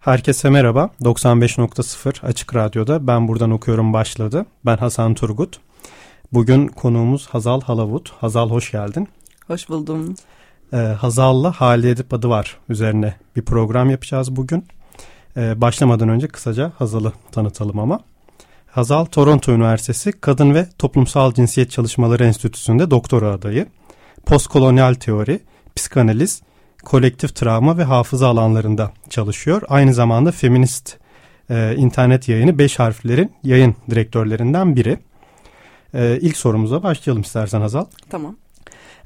Herkese merhaba. 95.0 Açık Radyo'da Ben Buradan Okuyorum başladı. Ben Hasan Turgut. Bugün konuğumuz Hazal Halavut. Hazal hoş geldin. Hoş buldum. Ee, Hazal'la Halide Edip adı var üzerine bir program yapacağız bugün. Ee, başlamadan önce kısaca Hazal'ı tanıtalım ama. Hazal Toronto Üniversitesi Kadın ve Toplumsal Cinsiyet Çalışmaları Enstitüsü'nde doktora adayı. Postkolonyal teori, psikanaliz, kolektif travma ve hafıza alanlarında çalışıyor. Aynı zamanda feminist e, internet yayını 5 harflerin yayın direktörlerinden biri. E, ilk sorumuza başlayalım istersen Hazal. Tamam.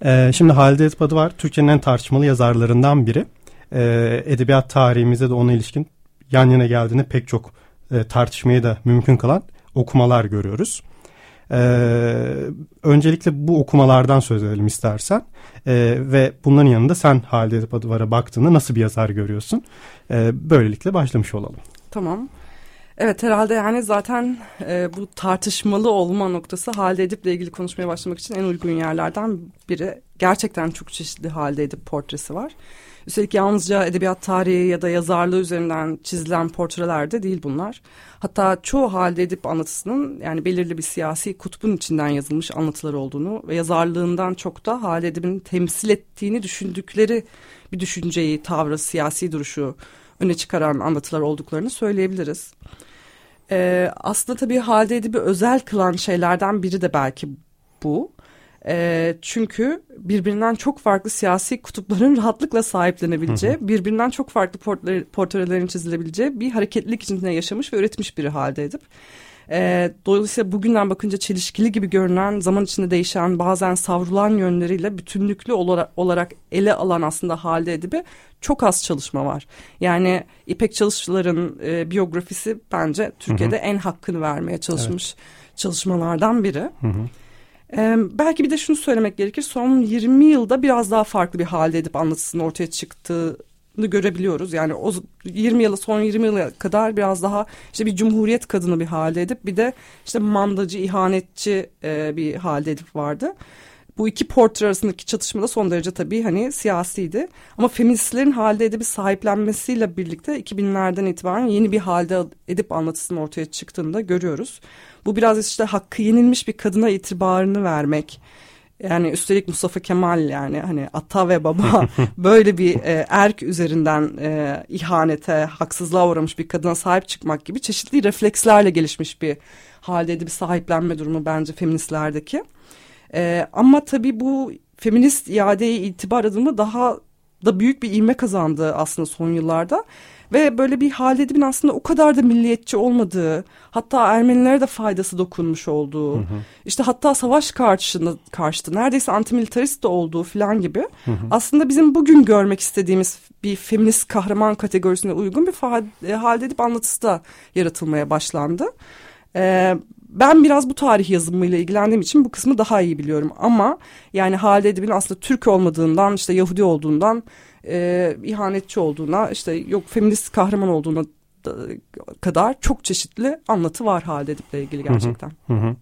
E, şimdi Halide Edip adı var. Türkiye'nin en tartışmalı yazarlarından biri. E, edebiyat tarihimizde de ona ilişkin yan yana geldiğinde pek çok e, tartışmayı da mümkün kılan okumalar görüyoruz. Ee, öncelikle bu okumalardan söz edelim istersen ee, ve bunların yanında sen Halide Edip Adıvar'a baktığında nasıl bir yazar görüyorsun? Ee, böylelikle başlamış olalım. Tamam. Evet herhalde yani zaten e, bu tartışmalı olma noktası Halide Edip'le ilgili konuşmaya başlamak için en uygun yerlerden biri. Gerçekten çok çeşitli Halide Edip portresi var. Üstelik yalnızca edebiyat tarihi ya da yazarlığı üzerinden çizilen portreler de değil bunlar. Hatta çoğu halde edip anlatısının yani belirli bir siyasi kutbun içinden yazılmış anlatılar olduğunu ve yazarlığından çok da halde edibin temsil ettiğini düşündükleri bir düşünceyi, tavrı, siyasi duruşu öne çıkaran anlatılar olduklarını söyleyebiliriz. Ee, aslında tabii halde edibi özel kılan şeylerden biri de belki bu. E, çünkü birbirinden çok farklı siyasi kutupların rahatlıkla sahiplenebileceği, birbirinden çok farklı portrelerin çizilebileceği bir hareketlilik içinde yaşamış ve üretmiş biri halde edip. E, dolayısıyla bugünden bakınca çelişkili gibi görünen, zaman içinde değişen, bazen savrulan yönleriyle bütünlüklü olarak, olarak ele alan aslında halde edibi çok az çalışma var. Yani İpek Çalışçılar'ın e, biyografisi bence Türkiye'de hı hı. en hakkını vermeye çalışmış evet. çalışmalardan biri. Hı hı. Ee, belki bir de şunu söylemek gerekir. Son 20 yılda biraz daha farklı bir halde edip anlatısının ortaya çıktığını görebiliyoruz. Yani o 20 yıla son 20 yıla kadar biraz daha işte bir cumhuriyet kadını bir halde edip bir de işte mandacı, ihanetçi e, bir halde edip vardı. Bu iki portre arasındaki çatışma da son derece tabii hani siyasiydi. Ama feministlerin halde edip sahiplenmesiyle birlikte 2000'lerden itibaren yeni bir halde edip anlatısının ortaya çıktığını da görüyoruz. Bu biraz işte hakkı yenilmiş bir kadına itibarını vermek. Yani üstelik Mustafa Kemal yani hani ata ve baba böyle bir e, erk üzerinden e, ihanete, haksızlığa uğramış bir kadına sahip çıkmak gibi çeşitli reflekslerle gelişmiş bir halde bir sahiplenme durumu bence feministlerdeki. E, ama tabii bu feminist iadeye itibar adımı daha da büyük bir ilme kazandı aslında son yıllarda. Ve böyle bir Halid'in aslında o kadar da milliyetçi olmadığı, hatta Ermenilere de faydası dokunmuş olduğu, hı hı. işte hatta savaş karşısında karşıtı, neredeyse antimilitarist de olduğu falan gibi. Hı hı. Aslında bizim bugün görmek istediğimiz bir feminist kahraman kategorisine uygun bir e, Halid anlatısı da yaratılmaya başlandı. Ee, ben biraz bu tarih yazımıyla ilgilendiğim için bu kısmı daha iyi biliyorum. Ama yani Halide Edip'in aslında Türk olmadığından işte Yahudi olduğundan e, ihanetçi olduğuna işte yok feminist kahraman olduğuna kadar çok çeşitli anlatı var Halide Edip'le ilgili gerçekten. Hı hı hı.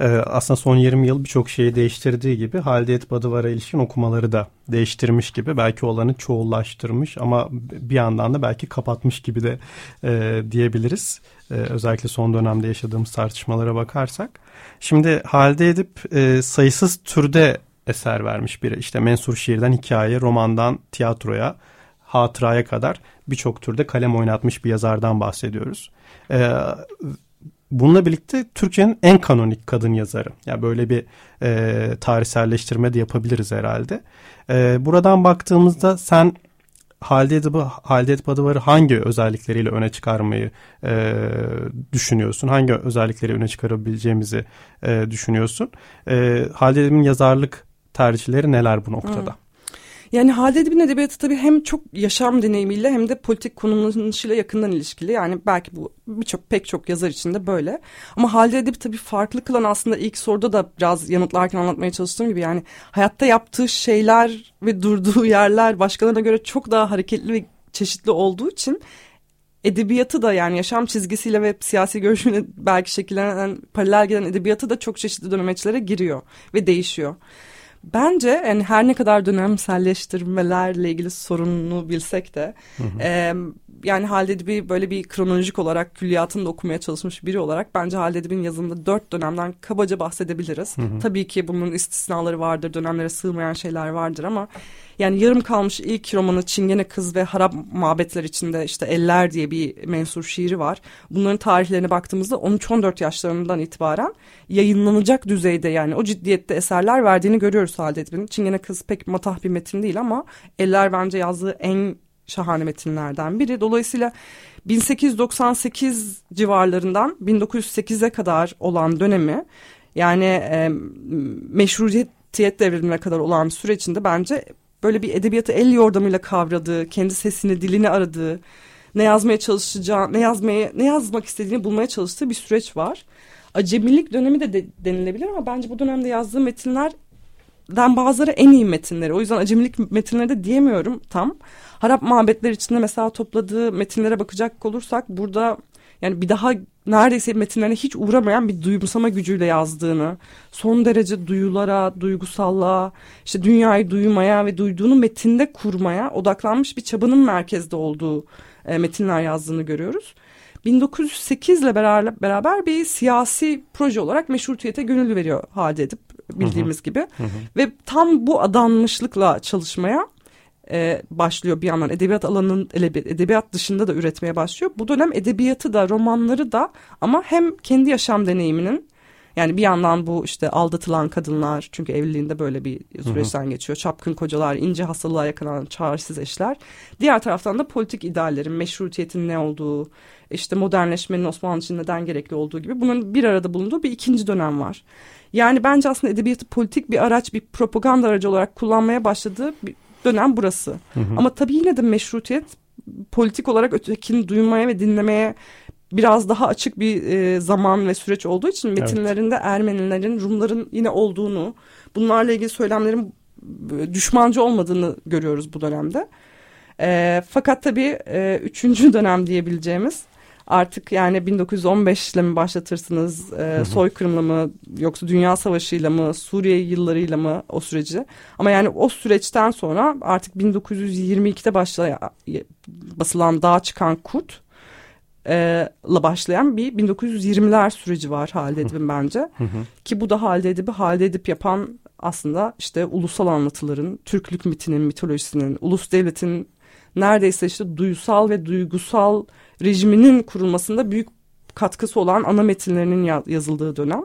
Ee, aslında son 20 yıl birçok şeyi değiştirdiği gibi Halide Edip Adıvar'a ilişkin okumaları da değiştirmiş gibi belki olanı çoğullaştırmış ama bir yandan da belki kapatmış gibi de e, diyebiliriz. E, özellikle son dönemde yaşadığımız tartışmalara bakarsak. Şimdi Halide Edip e, sayısız türde eser vermiş biri. İşte mensur şiirden hikaye, romandan tiyatroya, hatıraya kadar birçok türde kalem oynatmış bir yazardan bahsediyoruz. Ee, bununla birlikte Türkçenin en kanonik kadın yazarı. Yani böyle bir e, tarihselleştirme de yapabiliriz herhalde. E, buradan baktığımızda sen Halide Edip'i Halide Edip Adıvar'ı hangi özellikleriyle öne çıkarmayı e, düşünüyorsun? Hangi özellikleri öne çıkarabileceğimizi e, düşünüyorsun? E, Halide Edip'in yazarlık tercihleri neler bu noktada? Hmm. Yani Halide Edip'in edebiyatı tabii hem çok yaşam deneyimiyle hem de politik konumlanışıyla yakından ilişkili. Yani belki bu birçok pek çok yazar için de böyle. Ama Halide Edip tabii farklı kılan aslında ilk soruda da biraz yanıtlarken anlatmaya çalıştığım gibi yani hayatta yaptığı şeyler ve durduğu yerler başkalarına göre çok daha hareketli ve çeşitli olduğu için edebiyatı da yani yaşam çizgisiyle ve siyasi görüşüne belki şekillenen paralel giden edebiyatı da çok çeşitli dönemeçlere giriyor ve değişiyor. Bence yani her ne kadar dönemselleştirmelerle ilgili sorununu bilsek de hı hı. E, yani Halide Edip'i böyle bir kronolojik olarak külliyatını da okumaya çalışmış biri olarak bence Halide Edip'in yazımında dört dönemden kabaca bahsedebiliriz. Hı hı. Tabii ki bunun istisnaları vardır, dönemlere sığmayan şeyler vardır ama yani yarım kalmış ilk romanı Çingene Kız ve Harap Mabetler içinde işte Eller diye bir mensur şiiri var. Bunların tarihlerine baktığımızda 13-14 yaşlarından itibaren yayınlanacak düzeyde yani o ciddiyette eserler verdiğini görüyoruz Halide Edip'in. Çingene Kız pek matah bir metin değil ama Eller bence yazdığı en şahane metinlerden biri. Dolayısıyla 1898 civarlarından 1908'e kadar olan dönemi yani e, meşrutiyet devrimine kadar olan süre içinde bence böyle bir edebiyatı el yordamıyla kavradığı, kendi sesini, dilini aradığı, ne yazmaya çalışacağı, ne yazmaya, ne yazmak istediğini bulmaya çalıştığı bir süreç var. Acemilik dönemi de, de denilebilir ama bence bu dönemde yazdığı metinlerden bazıları en iyi metinleri. O yüzden acemilik metinleri de diyemiyorum tam. Harap mabetler içinde mesela topladığı metinlere bakacak olursak burada yani bir daha neredeyse metinlerine hiç uğramayan bir duyumsama gücüyle yazdığını, son derece duyulara, duygusallığa, işte dünyayı duymaya ve duyduğunu metinde kurmaya odaklanmış bir çabanın merkezde olduğu e, metinler yazdığını görüyoruz. 1908 ile beraber, beraber bir siyasi proje olarak meşrutiyete gönül veriyor halde edip bildiğimiz hı hı. gibi. Hı hı. Ve tam bu adanmışlıkla çalışmaya e, başlıyor bir yandan edebiyat alanının edebiyat dışında da üretmeye başlıyor. Bu dönem edebiyatı da romanları da ama hem kendi yaşam deneyiminin yani bir yandan bu işte aldatılan kadınlar çünkü evliliğinde böyle bir süreçten hı hı. geçiyor. Çapkın kocalar, ince hastalığa yakalanan çaresiz eşler. Diğer taraftan da politik ideallerin, meşrutiyetin ne olduğu, işte modernleşmenin Osmanlı için neden gerekli olduğu gibi bunun bir arada bulunduğu bir ikinci dönem var. Yani bence aslında edebiyatı politik bir araç, bir propaganda aracı olarak kullanmaya başladığı bir dönem burası. Hı hı. Ama tabii yine de meşrutiyet politik olarak ötekini duymaya ve dinlemeye biraz daha açık bir e, zaman ve süreç olduğu için metinlerinde evet. Ermenilerin, Rumların yine olduğunu, bunlarla ilgili söylemlerin e, düşmancı olmadığını görüyoruz bu dönemde. E, fakat tabii e, üçüncü dönem diyebileceğimiz artık yani 1915 ile mi başlatırsınız e, soykırımla mı yoksa Dünya Savaşı'yla mı Suriye yıllarıyla mı o süreci? Ama yani o süreçten sonra artık 1922'de başlayan basılan Dağa Çıkan Kurt e, la başlayan bir 1920'ler süreci var Halide Edip'in bence. Ki bu da Halide Edip'i Halide Edip yapan aslında işte ulusal anlatıların, Türklük mitinin, mitolojisinin, ulus devletin neredeyse işte duysal ve duygusal rejiminin kurulmasında büyük katkısı olan ana metinlerinin yazıldığı dönem.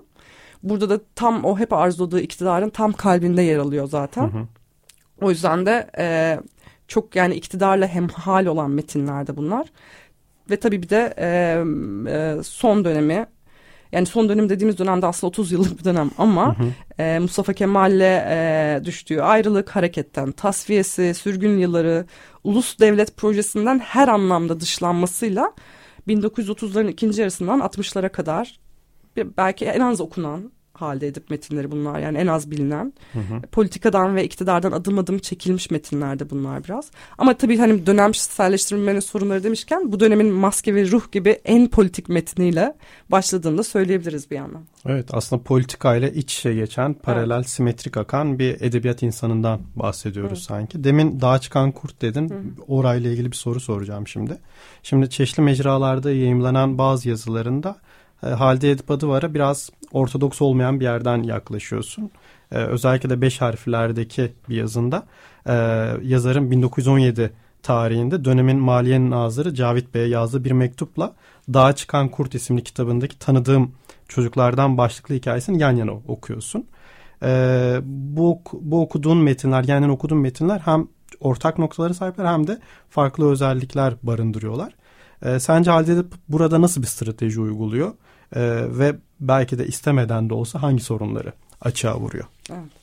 Burada da tam o hep arzuladığı iktidarın tam kalbinde yer alıyor zaten. Hı hı. O yüzden de e, çok yani iktidarla hemhal olan metinlerde bunlar. Ve tabii bir de e, e, son dönemi yani son dönem dediğimiz dönemde aslında 30 yıllık bir dönem ama hı hı. E, Mustafa Kemal'le e, düştüğü ayrılık, hareketten tasfiyesi, sürgün yılları, ulus devlet projesinden her anlamda dışlanmasıyla 1930'ların ikinci yarısından 60'lara kadar belki en az okunan halde edip metinleri bunlar yani en az bilinen. Hı hı. Politikadan ve iktidardan adım adım çekilmiş metinlerde bunlar biraz. Ama tabii hani dönemselleştirilmenin sorunları demişken bu dönemin maske ve ruh gibi en politik metniyle başladığını da söyleyebiliriz bir yandan. Evet aslında politikayla iç içe geçen paralel evet. simetrik akan bir edebiyat insanından bahsediyoruz evet. sanki. Demin Dağa Çıkan Kurt dedin. Hı hı. Orayla ilgili bir soru soracağım şimdi. Şimdi çeşitli mecralarda yayımlanan bazı yazılarında Halide Edip Adıvar'a biraz ortodoks olmayan bir yerden yaklaşıyorsun. E, özellikle de beş harflerdeki bir yazında e, yazarın 1917 tarihinde dönemin Maliye Nazırı Cavit Bey'e yazdığı bir mektupla Dağa Çıkan Kurt isimli kitabındaki tanıdığım çocuklardan başlıklı hikayesini yan yana okuyorsun. E, bu, bu okuduğun metinler, yani okuduğun metinler hem ortak noktaları sahipler hem de farklı özellikler barındırıyorlar. E, sence Halide burada nasıl bir strateji uyguluyor? E, ve belki de istemeden de olsa hangi sorunları açığa vuruyor? Evet.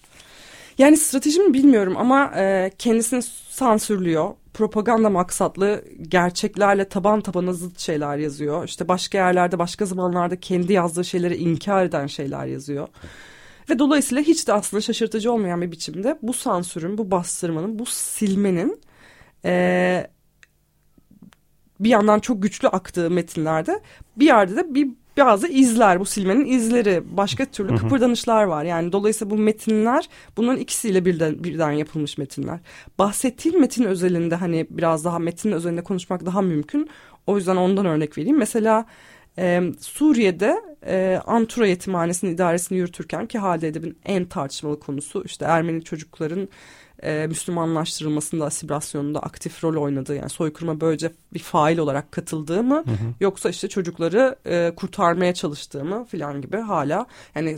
Yani stratejimi bilmiyorum ama e, kendisini sansürlüyor. Propaganda maksatlı gerçeklerle taban tabana zıt şeyler yazıyor. İşte başka yerlerde başka zamanlarda kendi yazdığı şeyleri inkar eden şeyler yazıyor. Ve dolayısıyla hiç de aslında şaşırtıcı olmayan bir biçimde bu sansürün, bu bastırmanın, bu silmenin e, bir yandan çok güçlü aktığı metinlerde bir yerde de bir bazı izler bu silmenin izleri başka türlü kıpırdanışlar var. Yani dolayısıyla bu metinler bunların ikisiyle birden, birden yapılmış metinler. Bahsettiğim metin özelinde hani biraz daha metin özelinde konuşmak daha mümkün. O yüzden ondan örnek vereyim. Mesela e, Suriye'de e, Antura Yetimhanesi'nin idaresini yürütürken ki Halide Edip'in en tartışmalı konusu işte Ermeni çocukların e, Müslümanlaştırılmasında, asimilasyonunda aktif rol oynadığı yani soykırıma böylece bir fail olarak katıldığı mı hı hı. yoksa işte çocukları e, kurtarmaya çalıştığı mı filan gibi hala yani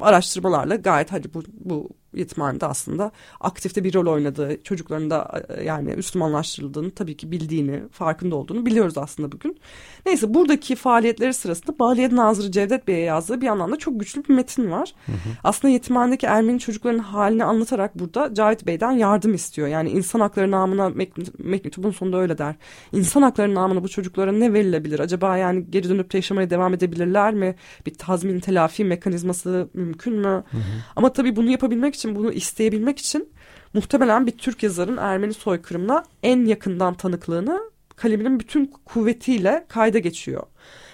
araştırmalarla gayet hadi bu, bu yetimhanede aslında aktifte bir rol oynadığı, çocukların da e, yani Müslümanlaştırıldığını tabii ki bildiğini, farkında olduğunu biliyoruz aslında bugün. Neyse buradaki faaliyetleri sırasında Baliyet Nazırı Cevdet Bey'e yazdığı bir anlamda çok güçlü bir metin var. Hı hı. Aslında yetimhanedeki Ermeni çocukların halini anlatarak burada Cahit Bey'den yardım istiyor. Yani insan hakları namına mektubun sonunda öyle der. İnsan hakları namına bu çocuklara ne verilebilir? Acaba yani geri dönüp yaşamaya devam edebilirler mi? Bir tazmin telafi mekanizması mümkün mü? Hı hı. Ama tabii bunu yapabilmek için için bunu isteyebilmek için muhtemelen bir Türk yazarın Ermeni soykırımına en yakından tanıklığını kaleminin bütün kuvvetiyle kayda geçiyor.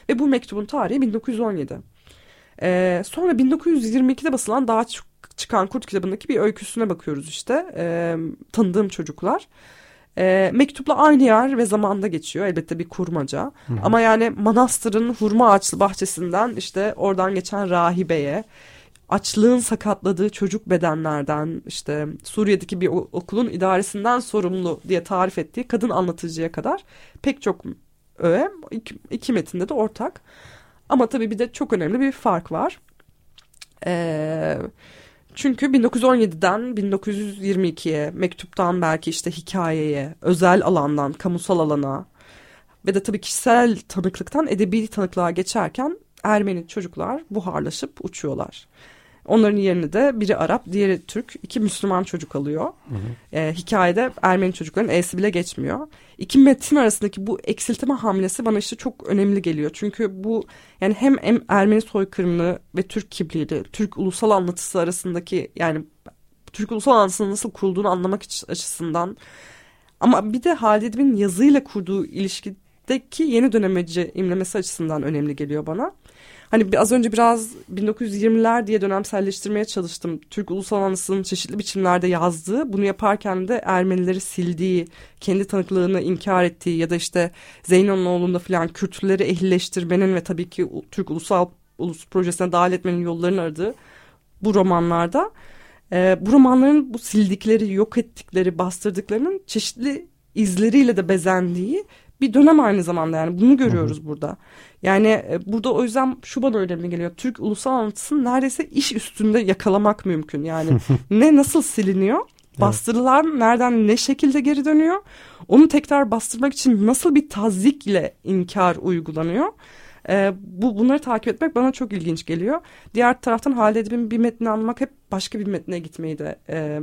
Ve bu mektubun tarihi 1917. Ee, sonra 1922'de basılan Daha Çıkan Kurt kitabındaki bir öyküsüne bakıyoruz işte. Ee, tanıdığım çocuklar. E, mektupla aynı yer ve zamanda geçiyor. Elbette bir kurmaca. Hı hı. Ama yani manastırın hurma ağaçlı bahçesinden işte oradan geçen rahibeye açlığın sakatladığı çocuk bedenlerden işte Suriye'deki bir okulun idaresinden sorumlu diye tarif ettiği kadın anlatıcıya kadar pek çok öğe iki, iki metinde de ortak. Ama tabii bir de çok önemli bir fark var. Ee, çünkü 1917'den 1922'ye mektuptan belki işte hikayeye, özel alandan kamusal alana ve de tabii kişisel tanıklıktan edebi tanıklığa geçerken Ermeni çocuklar buharlaşıp uçuyorlar. Onların yerini de biri Arap, diğeri Türk, iki Müslüman çocuk alıyor. Hı hı. E, hikayede Ermeni çocukların E'si bile geçmiyor. İki metin arasındaki bu eksiltme hamlesi bana işte çok önemli geliyor. Çünkü bu yani hem, hem Ermeni soykırımı ve Türk kimliği, Türk ulusal anlatısı arasındaki yani Türk ulusal anlatısının nasıl kurulduğunu anlamak açısından ama bir de Halid Edip'in yazıyla kurduğu ilişkideki yeni dönemeci imlemesi açısından önemli geliyor bana. Hani az önce biraz 1920'ler diye dönemselleştirmeye çalıştım. Türk Ulusal Anısı'nın çeşitli biçimlerde yazdığı, bunu yaparken de Ermenileri sildiği, kendi tanıklığını inkar ettiği ya da işte Zeyno'nun oğlunda falan Kürtleri ehlileştirmenin ve tabii ki Türk Ulusal Ulus Projesi'ne dahil etmenin yollarını aradığı bu romanlarda e, bu romanların bu sildikleri, yok ettikleri, bastırdıklarının çeşitli izleriyle de bezendiği bir dönem aynı zamanda yani bunu görüyoruz Hı-hı. burada. Yani e, burada o yüzden şu bana önemli geliyor. Türk ulusal anlatısını neredeyse iş üstünde yakalamak mümkün. Yani ne nasıl siliniyor? Bastırılan nereden ne şekilde geri dönüyor? Onu tekrar bastırmak için nasıl bir tazik ile inkar uygulanıyor? Ee, bu bunları takip etmek bana çok ilginç geliyor. Diğer taraftan Halide Edip'in bir metni anlamak hep başka bir metne gitmeyi de e,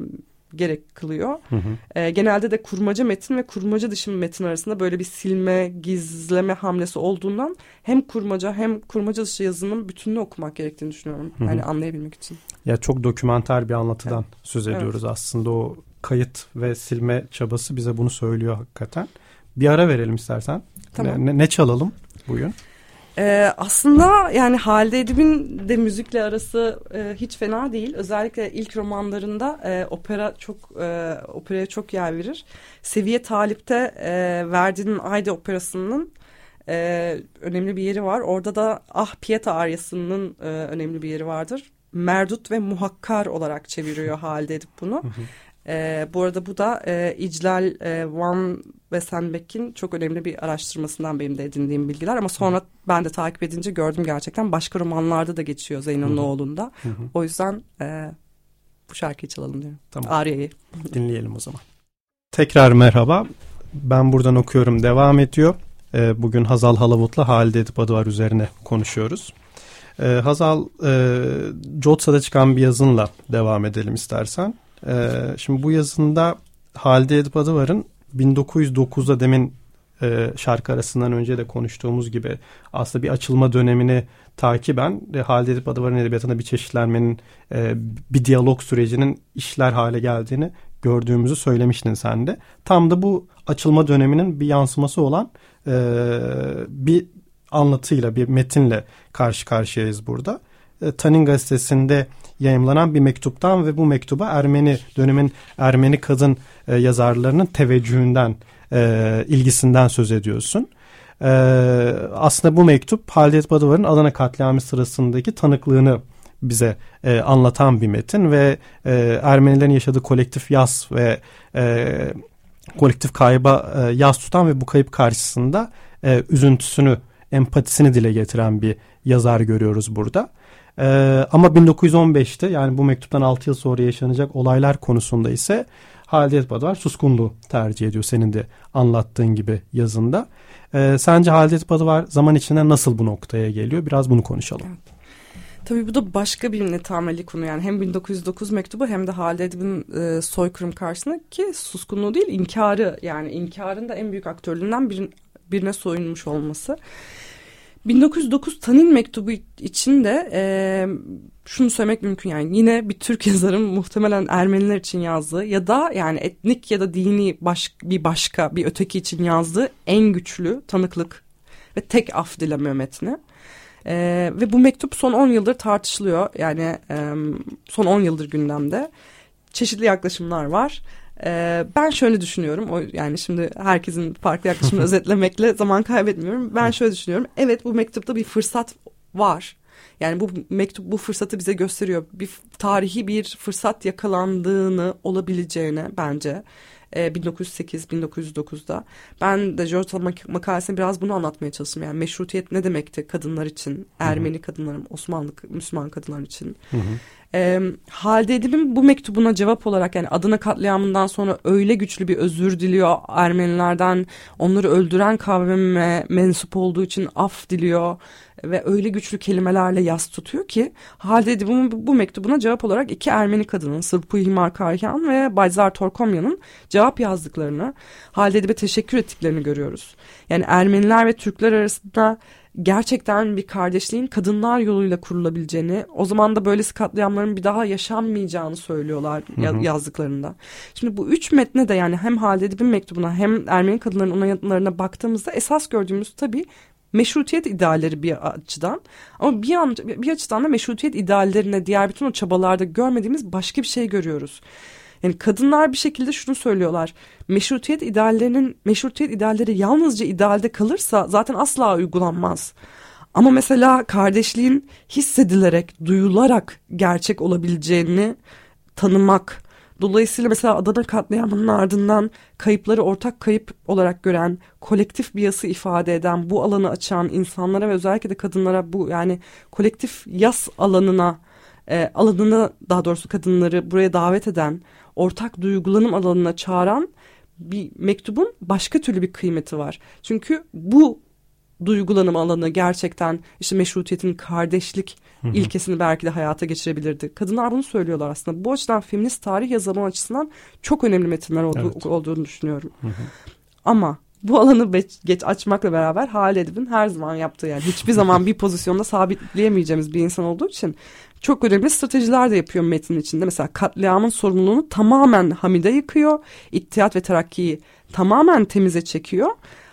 gerek kılıyor. Hı hı. E, genelde de kurmaca metin ve kurmaca dışı metin arasında böyle bir silme, gizleme hamlesi olduğundan hem kurmaca hem kurmaca dışı yazının bütününü okumak gerektiğini düşünüyorum. Hı hı. Yani anlayabilmek için. Ya çok dokümenter bir anlatıdan evet. söz ediyoruz evet. aslında o kayıt ve silme çabası bize bunu söylüyor hakikaten. Bir ara verelim istersen. Tamam. Ne, ne çalalım bugün? Ee, aslında yani Halide Edip'in de müzikle arası e, hiç fena değil. Özellikle ilk romanlarında e, opera çok e, operaya çok yer verir. Seviye Talip'te e, Verdi'nin Ayda operasının e, önemli bir yeri var. Orada da Ah Pieta aryasının e, önemli bir yeri vardır. Merdut ve muhakkar olarak çeviriyor Halide Edip bunu. E, bu arada bu da e, İclal e, Van ve Senbeck'in çok önemli bir araştırmasından benim de edindiğim bilgiler. Ama sonra ben de takip edince gördüm gerçekten başka romanlarda da geçiyor Zeyno'nun oğlunda. O yüzden e, bu şarkıyı çalalım diyorum. Tamam. Arya'yı. Dinleyelim o zaman. Tekrar merhaba. Ben buradan okuyorum devam ediyor. Ee, bugün Hazal Halavut'la Halide Edip Adıvar üzerine konuşuyoruz. Ee, Hazal, e, Jotsa'da çıkan bir yazınla devam edelim istersen. Ee, şimdi bu yazında Halide Edip Adıvar'ın 1909'da demin e, şarkı arasından önce de konuştuğumuz gibi aslında bir açılma dönemini takiben e, Halide Edip Adıvar'ın edebiyatında bir çeşitlenmenin e, bir diyalog sürecinin işler hale geldiğini gördüğümüzü söylemiştin sen de. Tam da bu açılma döneminin bir yansıması olan e, bir anlatıyla, bir metinle karşı karşıyayız burada. E, Tanin gazetesinde yayımlanan bir mektuptan ve bu mektuba Ermeni dönemin Ermeni kadın e, yazarlarının teveccühünden, e, ilgisinden söz ediyorsun. E, aslında bu mektup Halide Badıvar'ın Adana katliamı sırasındaki tanıklığını bize e, anlatan bir metin ve e, Ermenilerin yaşadığı kolektif yas ve e, kolektif kayba e, yas tutan ve bu kayıp karşısında e, üzüntüsünü, empatisini dile getiren bir yazar görüyoruz burada. E, ama 1915'te yani bu mektuptan 6 yıl sonra yaşanacak olaylar konusunda ise Halide Edipadavar suskunluğu tercih ediyor senin de anlattığın gibi yazında. E, sence Halide Edipadavar zaman içinde nasıl bu noktaya geliyor? Biraz bunu konuşalım. Evet. Tabii bu da başka bir netameli konu yani hem 1909 mektubu hem de Halide Edip'in e, soykırım karşısında ki suskunluğu değil inkarı yani inkarın da en büyük aktörlerinden bir, birine soyunmuş olması. 1909 Tanin mektubu için de e, şunu söylemek mümkün yani yine bir Türk yazarın muhtemelen Ermeniler için yazdığı ya da yani etnik ya da dini baş, bir başka bir öteki için yazdığı en güçlü tanıklık ve tek af dileme metni. E, ve bu mektup son 10 yıldır tartışılıyor. Yani e, son 10 yıldır gündemde. Çeşitli yaklaşımlar var. E, ben şöyle düşünüyorum. O yani şimdi herkesin farklı yaklaşımını özetlemekle zaman kaybetmiyorum. Ben şöyle düşünüyorum. Evet bu mektupta bir fırsat var. Yani bu mektup bu fırsatı bize gösteriyor. Bir tarihi bir fırsat yakalandığını olabileceğine bence. 1908-1909'da. E, ben de George mak makalesinde biraz bunu anlatmaya çalıştım. Yani meşrutiyet ne demekti kadınlar için, Ermeni kadınların, Osmanlı Müslüman kadınlar için. Hı hı. E, Halide Edip'in bu mektubuna cevap olarak yani Adana katliamından sonra öyle güçlü bir özür diliyor Ermenilerden. Onları öldüren kavme mensup olduğu için af diliyor ve öyle güçlü kelimelerle yas tutuyor ki Halide Edip'in bu, bu mektubuna cevap olarak iki Ermeni kadının Sırpu Himarkaryan ve Bayzar Torkomyan'ın cevap yazdıklarını Halide Edip'e teşekkür ettiklerini görüyoruz. Yani Ermeniler ve Türkler arasında gerçekten bir kardeşliğin kadınlar yoluyla kurulabileceğini, o zaman da böylesi katliamların bir daha yaşanmayacağını söylüyorlar hı hı. yazdıklarında. Şimdi bu üç metne de yani hem Halide Edip'in mektubuna hem Ermeni kadınların onaylarına baktığımızda esas gördüğümüz tabii meşrutiyet idealleri bir açıdan ama bir, an, bir açıdan da meşrutiyet ideallerine diğer bütün o çabalarda görmediğimiz başka bir şey görüyoruz. Yani kadınlar bir şekilde şunu söylüyorlar. Meşrutiyet ideallerinin meşrutiyet idealleri yalnızca idealde kalırsa zaten asla uygulanmaz. Ama mesela kardeşliğin hissedilerek, duyularak gerçek olabileceğini tanımak, Dolayısıyla mesela Adana katliamının ardından kayıpları ortak kayıp olarak gören, kolektif bir yası ifade eden, bu alanı açan insanlara ve özellikle de kadınlara bu yani kolektif yas alanına, e, alanına daha doğrusu kadınları buraya davet eden, ortak duygulanım alanına çağıran bir mektubun başka türlü bir kıymeti var. Çünkü bu duygulanım alanı gerçekten işte meşrutiyetin kardeşlik Hı-hı. ilkesini belki de hayata geçirebilirdi. Kadınlar bunu söylüyorlar aslında. Bu açıdan feminist tarih yazımı açısından çok önemli metinler olduğu, evet. olduğunu düşünüyorum. Hı-hı. Ama bu alanı geç açmakla beraber Halide Edip'in her zaman yaptığı yani hiçbir zaman bir pozisyonda sabitleyemeyeceğimiz bir insan olduğu için çok önemli stratejiler de yapıyor metnin içinde. Mesela katliamın sorumluluğunu tamamen Hamide yıkıyor. İttihat ve Terakki'yi tamamen temize çekiyor.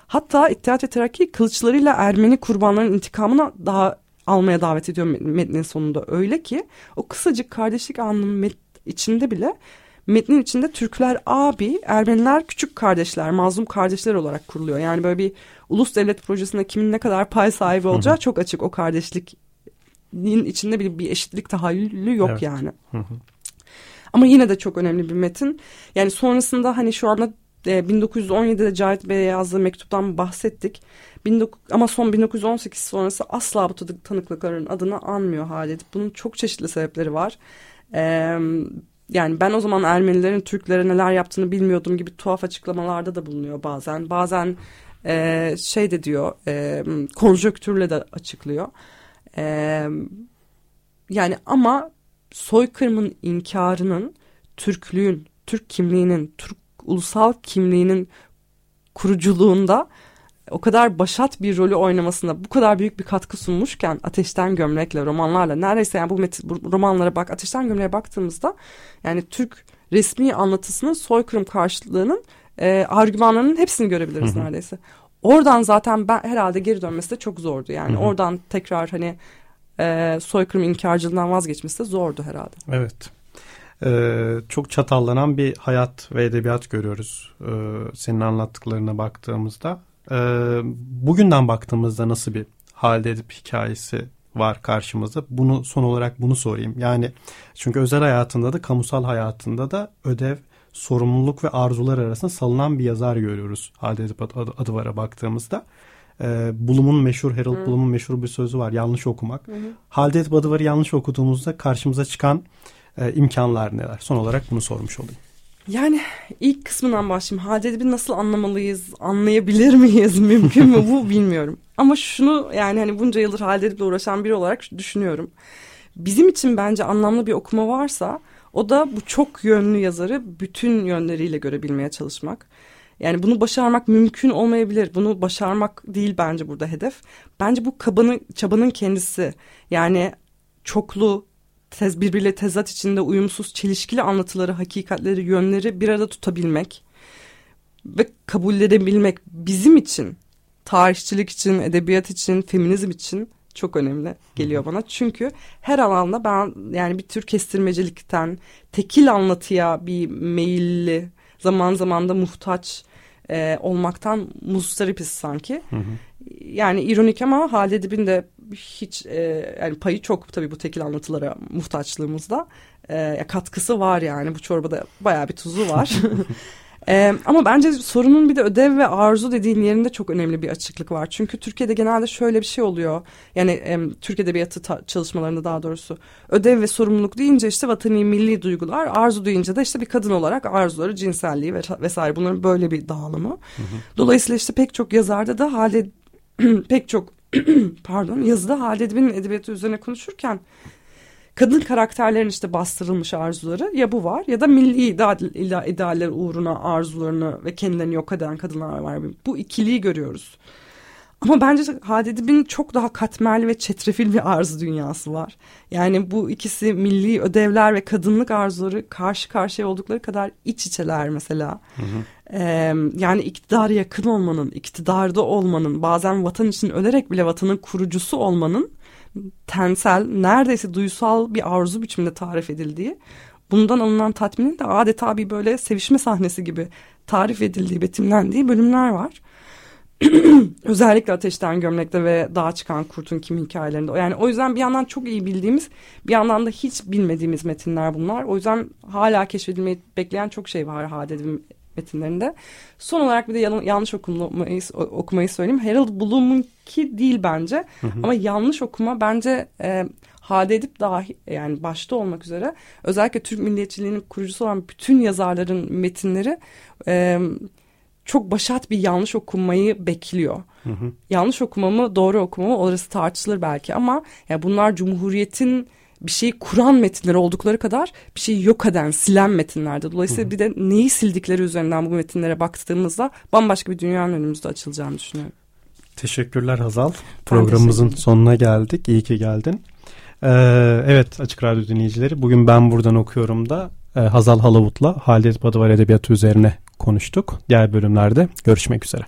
Hatta İttihat ve Terakki kılıçlarıyla Ermeni kurbanların intikamını daha almaya davet ediyor metnin sonunda. Öyle ki o kısacık kardeşlik anlamı içinde bile metnin içinde Türkler abi, Ermeniler küçük kardeşler, mazlum kardeşler olarak kuruluyor. Yani böyle bir ulus devlet projesinde kimin ne kadar pay sahibi olacağı çok açık o kardeşliğin içinde bir, bir eşitlik tahayyülü yok evet. yani. Ama yine de çok önemli bir metin. Yani sonrasında hani şu anda 1917'de e, Cahit Bey'e yazdığı mektuptan bahsettik. ama son 1918 sonrası asla bu tanıklıkların adını anmıyor Halid. Bunun çok çeşitli sebepleri var. Ee, yani ben o zaman Ermenilerin Türklere neler yaptığını bilmiyordum gibi tuhaf açıklamalarda da bulunuyor bazen. Bazen e, şey de diyor e, konjöktürle de açıklıyor. E, yani ama soykırımın inkarının Türklüğün, Türk kimliğinin, Türk ulusal kimliğinin kuruculuğunda o kadar başat bir rolü oynamasında bu kadar büyük bir katkı sunmuşken Ateşten Gömlek'le romanlarla neredeyse yani bu, met- bu romanlara bak Ateşten Gömlek'e baktığımızda yani Türk resmi anlatısının soykırım karşılığının e, argümanlarının hepsini görebiliriz hı hı. neredeyse. Oradan zaten ben herhalde geri dönmesi de çok zordu yani hı hı. oradan tekrar hani e, soykırım inkarcılığından vazgeçmesi de zordu herhalde. Evet. Ee, çok çatallanan bir hayat ve edebiyat görüyoruz ee, senin anlattıklarına baktığımızda. Ee, bugünden baktığımızda nasıl bir halde edip hikayesi var karşımızda. Bunu son olarak bunu sorayım. Yani çünkü özel hayatında da kamusal hayatında da ödev, sorumluluk ve arzular arasında salınan bir yazar görüyoruz. Halde Edip adı, adı vara baktığımızda. Ee, Bulum'un meşhur, Harold Hı. Bloom'un meşhur bir sözü var. Yanlış okumak. Hı. Halde Edip Adıvar'ı yanlış okuduğumuzda karşımıza çıkan e, imkanlar neler? Son olarak bunu sormuş olayım. Yani ilk kısmından başlayayım. Halide Edip'i nasıl anlamalıyız, anlayabilir miyiz, mümkün mü bu bilmiyorum. Ama şunu yani hani bunca yıldır Halide Edip'le uğraşan biri olarak düşünüyorum. Bizim için bence anlamlı bir okuma varsa o da bu çok yönlü yazarı bütün yönleriyle görebilmeye çalışmak. Yani bunu başarmak mümkün olmayabilir. Bunu başarmak değil bence burada hedef. Bence bu kabanın, çabanın kendisi. Yani çoklu, tez, birbiriyle tezat içinde uyumsuz, çelişkili anlatıları, hakikatleri, yönleri bir arada tutabilmek ve kabullenebilmek bizim için, tarihçilik için, edebiyat için, feminizm için çok önemli geliyor bana. Çünkü her alanda ben yani bir tür kestirmecilikten, tekil anlatıya bir meyilli, zaman zaman da muhtaç e, olmaktan muzdaripiz sanki. Hı hı. Yani ironik ama Halide Edip'in de hiç e, yani payı çok tabii bu tekil anlatılara muhtaçlığımızda. E, katkısı var yani bu çorbada bayağı bir tuzu var. Ee, ama bence sorunun bir de ödev ve arzu dediğin yerinde çok önemli bir açıklık var. Çünkü Türkiye'de genelde şöyle bir şey oluyor. Yani e, Türk Edebiyatı çalışmalarında daha doğrusu ödev ve sorumluluk deyince işte vatani milli duygular, arzu deyince de işte bir kadın olarak arzuları, cinselliği ve vesaire bunların böyle bir dağılımı. Hı hı. Dolayısıyla işte pek çok yazarda da hale pek çok pardon yazıda Halide Edip'in edebiyatı üzerine konuşurken kadın karakterlerin işte bastırılmış arzuları ya bu var ya da milli ideal, idealler uğruna arzularını ve kendilerini yok eden kadınlar var. Bu ikiliyi görüyoruz. Ama bence Hadid'in çok daha katmerli ve çetrefil bir arzu dünyası var. Yani bu ikisi milli ödevler ve kadınlık arzuları karşı karşıya oldukları kadar iç içeler mesela. Hı hı. Ee, yani iktidara yakın olmanın, iktidarda olmanın, bazen vatan için ölerek bile vatanın kurucusu olmanın tensel, neredeyse duysal bir arzu biçiminde tarif edildiği, bundan alınan tatminin de adeta bir böyle sevişme sahnesi gibi tarif edildiği, betimlendiği bölümler var. Özellikle Ateşten Gömlek'te ve Dağa Çıkan Kurt'un Kim hikayelerinde. Yani o yüzden bir yandan çok iyi bildiğimiz, bir yandan da hiç bilmediğimiz metinler bunlar. O yüzden hala keşfedilmeyi bekleyen çok şey var Haded'in metinlerinde. Son olarak bir de yanlış okumayı, okumayı söyleyeyim. Harold Bloom'unki değil bence. Hı hı. Ama yanlış okuma bence e, Hade Edip dahi yani başta olmak üzere özellikle Türk milliyetçiliğinin kurucusu olan bütün yazarların metinleri e, çok başat bir yanlış okumayı bekliyor. Hı hı. Yanlış okumamı doğru okumamı orası tartışılır belki ama ya bunlar Cumhuriyet'in bir şeyi kuran metinler oldukları kadar bir şeyi yok eden, silen metinlerde. Dolayısıyla bir de neyi sildikleri üzerinden bu metinlere baktığımızda bambaşka bir dünyanın önümüzde açılacağını düşünüyorum. Teşekkürler Hazal. Programımızın sonuna geldik. İyi ki geldin. Ee, evet Açık Radyo dinleyicileri bugün ben buradan okuyorum da e, Hazal Halavut'la Halide Badıvar Edebiyatı üzerine konuştuk. Diğer bölümlerde görüşmek üzere.